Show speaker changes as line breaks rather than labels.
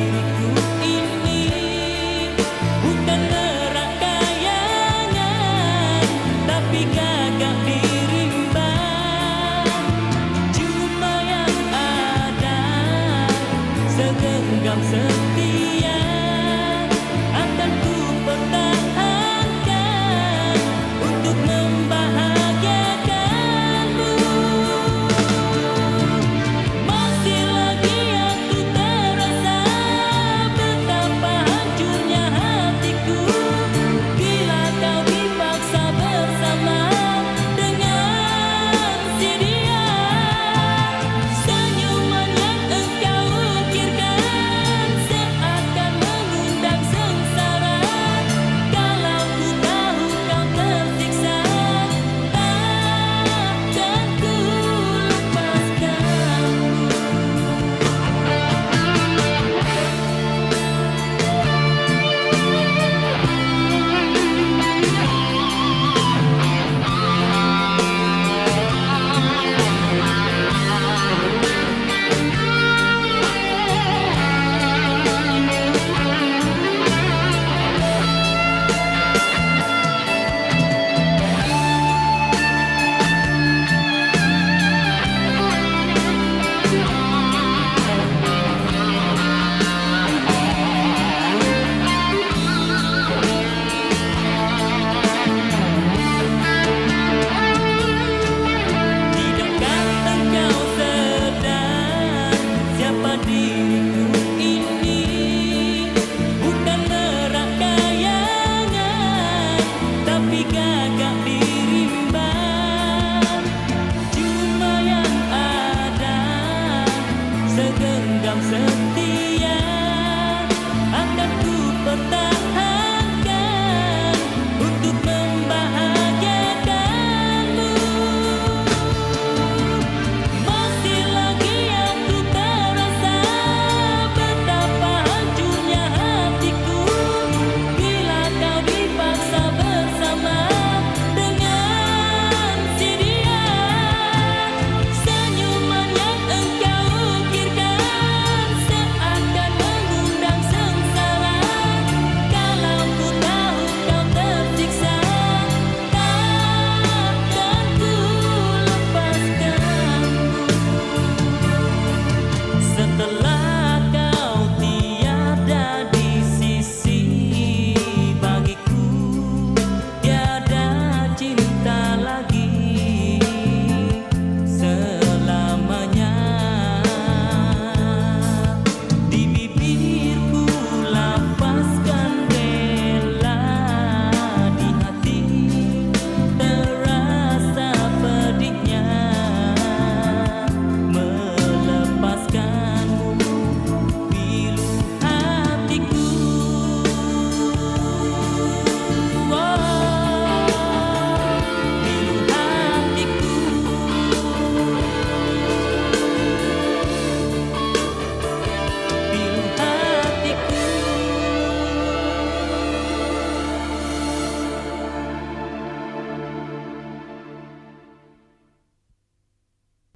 segenggam